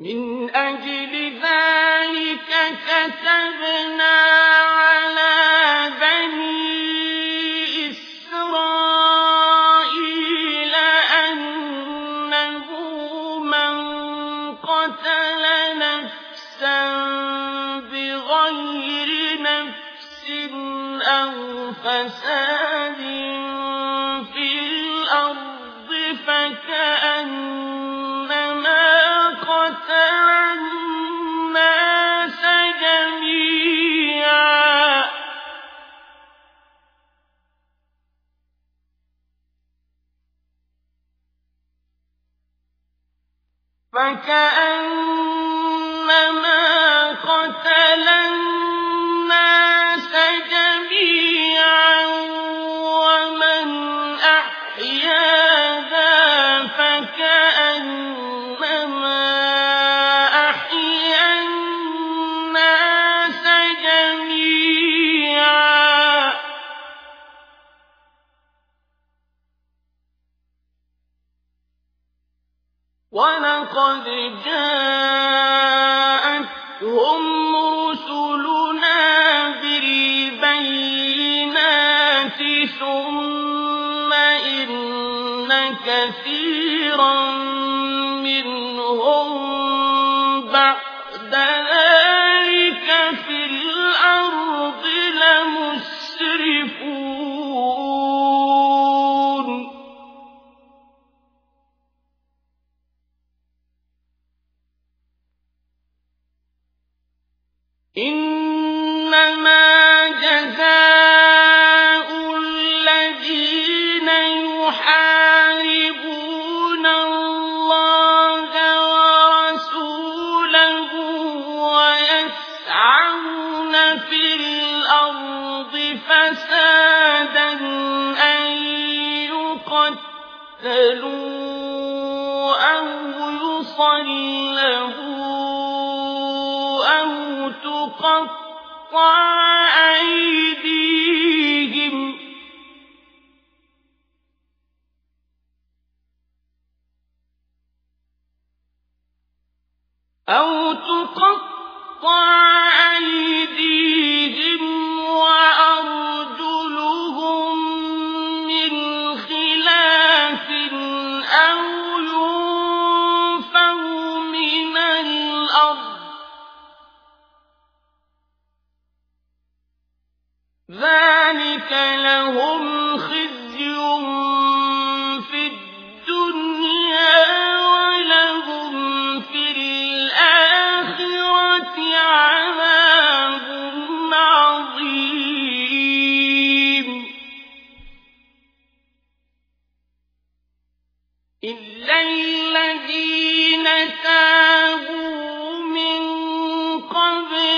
من أجل ذلك كتبنا على بني إسرائيل أنه من قتل نفسا بغير نفس أو فساد فكأنما ولقد جاءتهم رسلنا بالبينات ثم إن كثيرا الذين يحاربون الله ورسوله ويسعون في الأرض فسادا أن يقتلوا أو يصلبوا أو تقطع أيديهم أو تقطع أيديهم تابوا من قبل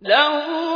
لو